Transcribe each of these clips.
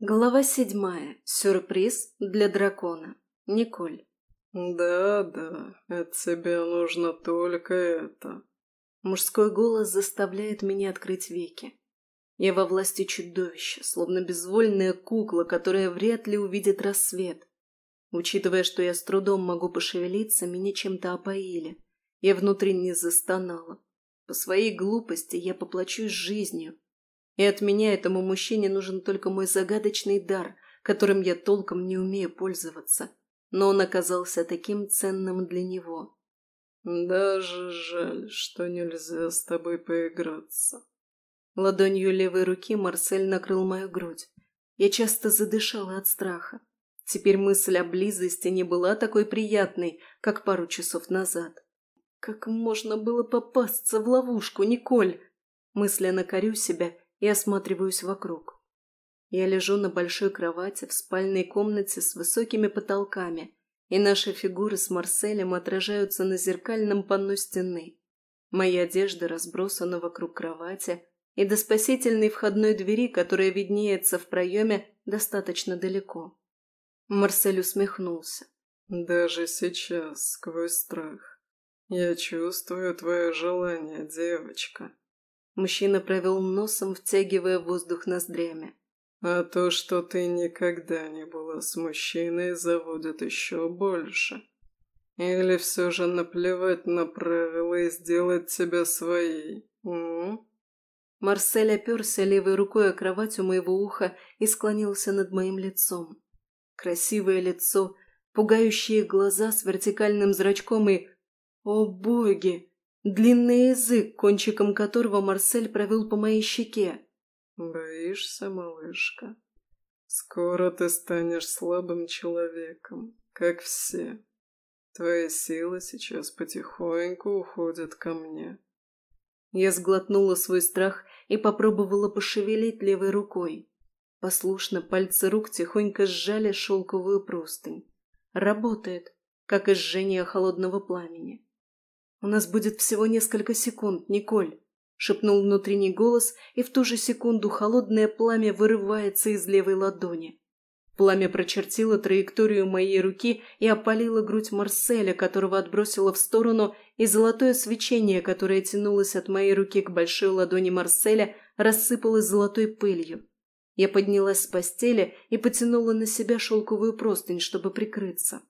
Глава седьмая. Сюрприз для дракона. Николь. «Да-да, от тебя нужно только это». Мужской голос заставляет меня открыть веки. Я во власти чудовища, словно безвольная кукла, которая вряд ли увидит рассвет. Учитывая, что я с трудом могу пошевелиться, меня чем-то опоили. Я внутренне застонала. По своей глупости я поплачусь жизнью, и от меня этому мужчине нужен только мой загадочный дар, которым я толком не умею пользоваться. Но он оказался таким ценным для него. «Даже жаль, что нельзя с тобой поиграться». Ладонью левой руки Марсель накрыл мою грудь. Я часто задышала от страха. Теперь мысль о близости не была такой приятной, как пару часов назад. Как можно было попасться в ловушку, Николь? Мысленно корю себя и осматриваюсь вокруг. Я лежу на большой кровати в спальной комнате с высокими потолками, и наши фигуры с Марселем отражаются на зеркальном панно стены. Моя одежда разбросана вокруг кровати, и до спасительной входной двери, которая виднеется в проеме, достаточно далеко. Марсель усмехнулся. «Даже сейчас, сквозь страх, я чувствую твое желание, девочка». Мужчина провел носом, втягивая воздух ноздрями. «А то, что ты никогда не была с мужчиной, заводит еще больше. Или все же наплевать на правила и сделать тебя своей, м?», Марсель оперся левой рукой о кровать у моего уха и склонился над моим лицом. Красивое лицо, пугающие глаза с вертикальным зрачком и... О боги! Длинный язык, кончиком которого Марсель провел по моей щеке. «Боишься, малышка? Скоро ты станешь слабым человеком, как все. Твоя сила сейчас потихоньку уходит ко мне». Я сглотнула свой страх и попробовала пошевелить левой рукой. Послушно пальцы рук тихонько сжали шелковую простынь. Работает, как и жжение холодного пламени. «У нас будет всего несколько секунд, Николь», — шепнул внутренний голос, и в ту же секунду холодное пламя вырывается из левой ладони. Пламя прочертило траекторию моей руки и опалило грудь Марселя, которого отбросило в сторону, и золотое свечение, которое тянулось от моей руки к большой ладони Марселя, рассыпалось золотой пылью. Я поднялась с постели и потянула на себя шелковую простынь, чтобы прикрыться.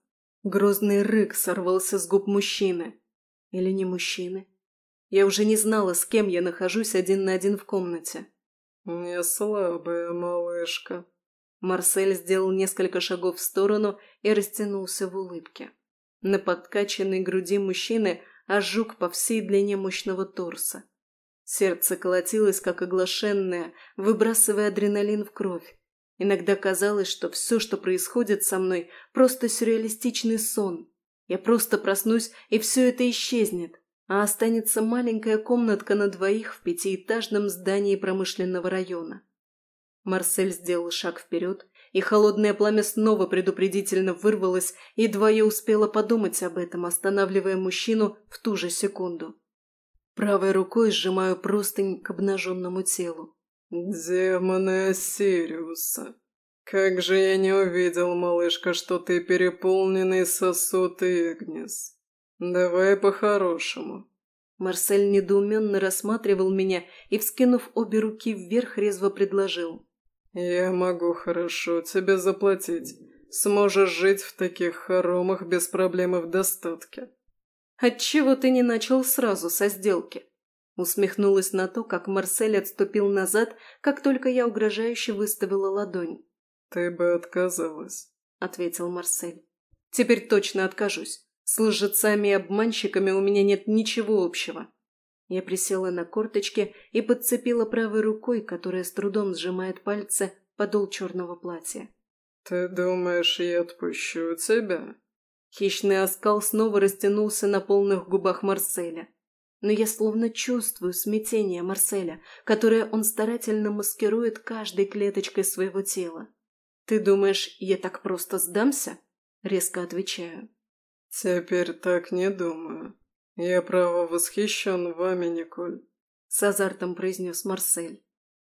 Грозный рык сорвался с губ мужчины. Или не мужчины? Я уже не знала, с кем я нахожусь один на один в комнате. «Не слабая малышка». Марсель сделал несколько шагов в сторону и растянулся в улыбке. На подкачанной груди мужчины ожог по всей длине мощного торса. Сердце колотилось, как оглашенное, выбрасывая адреналин в кровь. Иногда казалось, что все, что происходит со мной, просто сюрреалистичный сон. Я просто проснусь, и все это исчезнет, а останется маленькая комнатка на двоих в пятиэтажном здании промышленного района. Марсель сделал шаг вперед, и холодное пламя снова предупредительно вырвалось, едва я успела подумать об этом, останавливая мужчину в ту же секунду. Правой рукой сжимаю простынь к обнаженному телу. «Демоны Осириуса!» «Как же я не увидел, малышка, что ты переполненный сосуд Игнис. Давай по-хорошему». Марсель недоуменно рассматривал меня и, вскинув обе руки вверх, резво предложил. «Я могу хорошо тебе заплатить. Сможешь жить в таких хоромах без проблем и в достатке». «Отчего ты не начал сразу со сделки?» Усмехнулась на то, как Марсель отступил назад, как только я угрожающе выставила ладонь. «Ты бы отказалась», — ответил Марсель. «Теперь точно откажусь. С лжецами и обманщиками у меня нет ничего общего». Я присела на корточки и подцепила правой рукой, которая с трудом сжимает пальцы, подол черного платья. «Ты думаешь, я отпущу тебя?» Хищный оскал снова растянулся на полных губах Марселя. Но я словно чувствую смятение Марселя, которое он старательно маскирует каждой клеточкой своего тела. «Ты думаешь, я так просто сдамся?» – резко отвечаю. «Теперь так не думаю. Я право восхищен вами, Николь», – с азартом произнес Марсель.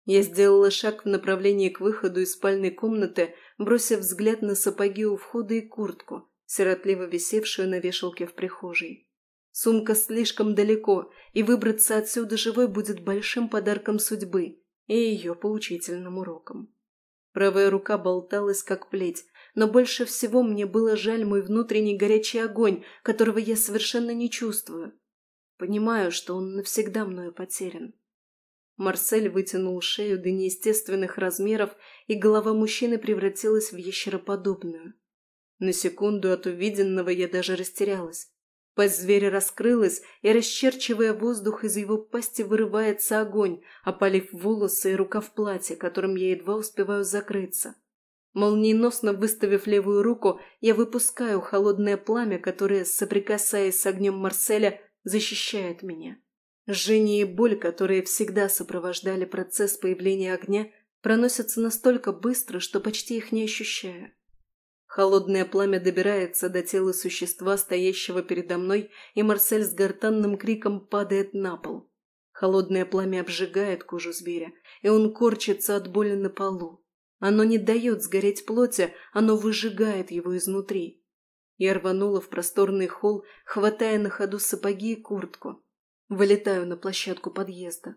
Я сделала шаг в направлении к выходу из спальной комнаты, бросив взгляд на сапоги у входа и куртку, сиротливо висевшую на вешалке в прихожей. Сумка слишком далеко, и выбраться отсюда живой будет большим подарком судьбы и ее поучительным уроком. Правая рука болталась, как плеть, но больше всего мне было жаль мой внутренний горячий огонь, которого я совершенно не чувствую. Понимаю, что он навсегда мною потерян. Марсель вытянул шею до неестественных размеров, и голова мужчины превратилась в ящероподобную. На секунду от увиденного я даже растерялась. Пасть зверя раскрылась, и, расчерчивая воздух, из его пасти вырывается огонь, опалив волосы и рука в платье, которым я едва успеваю закрыться. Молниеносно выставив левую руку, я выпускаю холодное пламя, которое, соприкасаясь с огнем Марселя, защищает меня. Жжение и боль, которые всегда сопровождали процесс появления огня, проносятся настолько быстро, что почти их не ощущаю. Холодное пламя добирается до тела существа, стоящего передо мной, и Марсель с гортанным криком падает на пол. Холодное пламя обжигает кожу зверя, и он корчится от боли на полу. Оно не дает сгореть плоти, оно выжигает его изнутри. Я рванула в просторный холл, хватая на ходу сапоги и куртку. Вылетаю на площадку подъезда.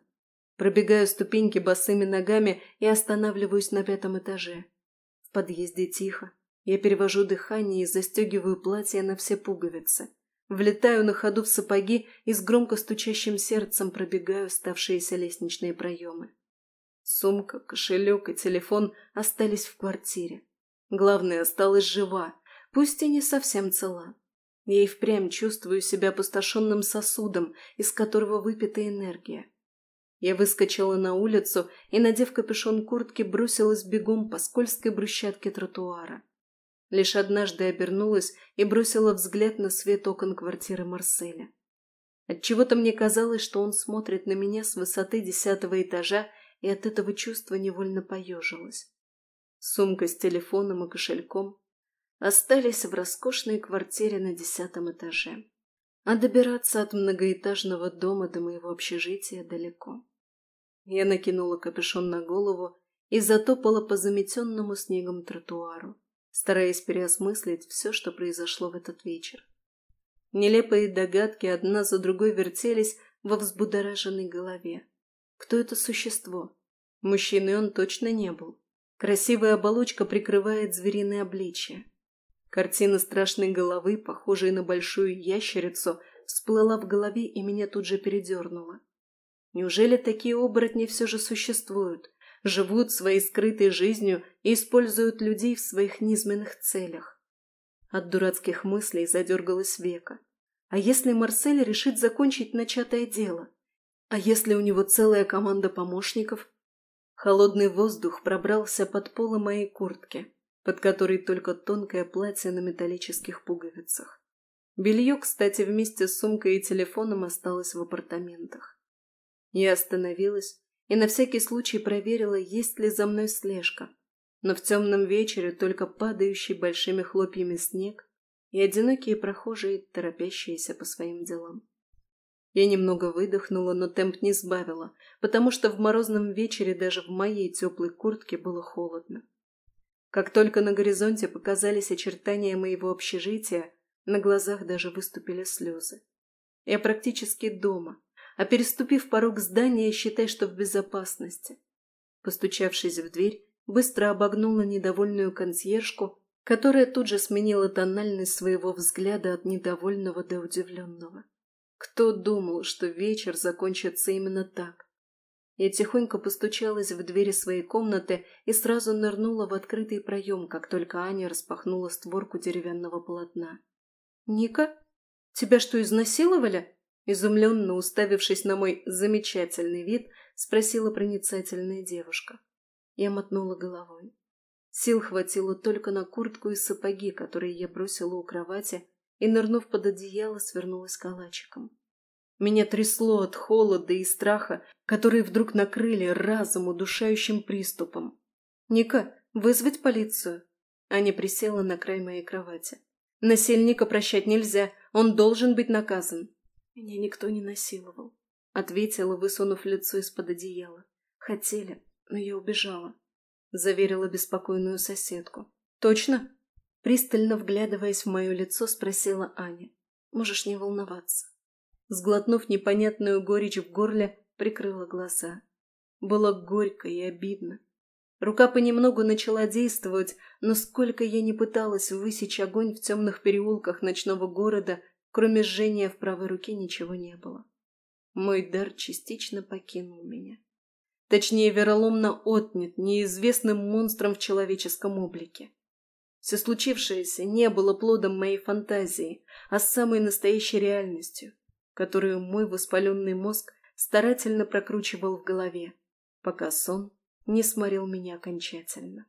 Пробегаю ступеньки босыми ногами и останавливаюсь на пятом этаже. В подъезде тихо. Я перевожу дыхание и застегиваю платье на все пуговицы. Влетаю на ходу в сапоги и с громко стучащим сердцем пробегаю оставшиеся лестничные проемы. Сумка, кошелек и телефон остались в квартире. Главное, осталась жива, пусть и не совсем цела. Я и впрямь чувствую себя опустошенным сосудом, из которого выпита энергия. Я выскочила на улицу и, надев капюшон куртки, бросилась бегом по скользкой брусчатке тротуара. Лишь однажды обернулась и бросила взгляд на свет окон квартиры Марселя. Отчего-то мне казалось, что он смотрит на меня с высоты десятого этажа, и от этого чувства невольно поежилась. Сумка с телефоном и кошельком остались в роскошной квартире на десятом этаже. А добираться от многоэтажного дома до моего общежития далеко. Я накинула капюшон на голову и затопала по заметенному снегом тротуару, стараясь переосмыслить все, что произошло в этот вечер. Нелепые догадки одна за другой вертелись во взбудораженной голове. Кто это существо? Мужчиной он точно не был. Красивая оболочка прикрывает звериное обличие. Картина страшной головы, похожей на большую ящерицу, всплыла в голове и меня тут же передернула. Неужели такие оборотни все же существуют, живут своей скрытой жизнью и используют людей в своих низменных целях? От дурацких мыслей задергалась века. А если Марсель решит закончить начатое дело? А если у него целая команда помощников? Холодный воздух пробрался под полы моей куртки под которой только тонкое платье на металлических пуговицах. Белье, кстати, вместе с сумкой и телефоном осталось в апартаментах. Я остановилась и на всякий случай проверила, есть ли за мной слежка. Но в темном вечере только падающий большими хлопьями снег и одинокие прохожие, торопящиеся по своим делам. Я немного выдохнула, но темп не сбавила, потому что в морозном вечере даже в моей теплой куртке было холодно. Как только на горизонте показались очертания моего общежития, на глазах даже выступили слезы. Я практически дома, а переступив порог здания, считай, что в безопасности. Постучавшись в дверь, быстро обогнула недовольную консьержку, которая тут же сменила тональность своего взгляда от недовольного до удивленного. Кто думал, что вечер закончится именно так? Я тихонько постучалась в двери своей комнаты и сразу нырнула в открытый проем, как только Аня распахнула створку деревянного полотна. «Ника? Тебя что, изнасиловали?» Изумленно уставившись на мой замечательный вид, спросила проницательная девушка. Я мотнула головой. Сил хватило только на куртку и сапоги, которые я бросила у кровати, и, нырнув под одеяло, свернулась калачиком. Меня трясло от холода и страха, которые вдруг накрыли разум удушающим приступом. «Ника, вызвать полицию?» Аня присела на край моей кровати. «Насильника прощать нельзя, он должен быть наказан». «Меня никто не насиловал», — ответила, высунув лицо из-под одеяла. «Хотели, но я убежала», — заверила беспокойную соседку. «Точно?» Пристально вглядываясь в мое лицо, спросила Аня. «Можешь не волноваться». Сглотнув непонятную горечь в горле, прикрыла глаза. Было горько и обидно. Рука понемногу начала действовать, но сколько я не пыталась высечь огонь в темных переулках ночного города, кроме жжения в правой руке ничего не было. Мой дар частично покинул меня. Точнее, вероломно отнят неизвестным монстром в человеческом облике. Все случившееся не было плодом моей фантазии, а самой настоящей реальностью, которую мой воспаленный мозг старательно прокручивал в голове, пока сон не сморил меня окончательно.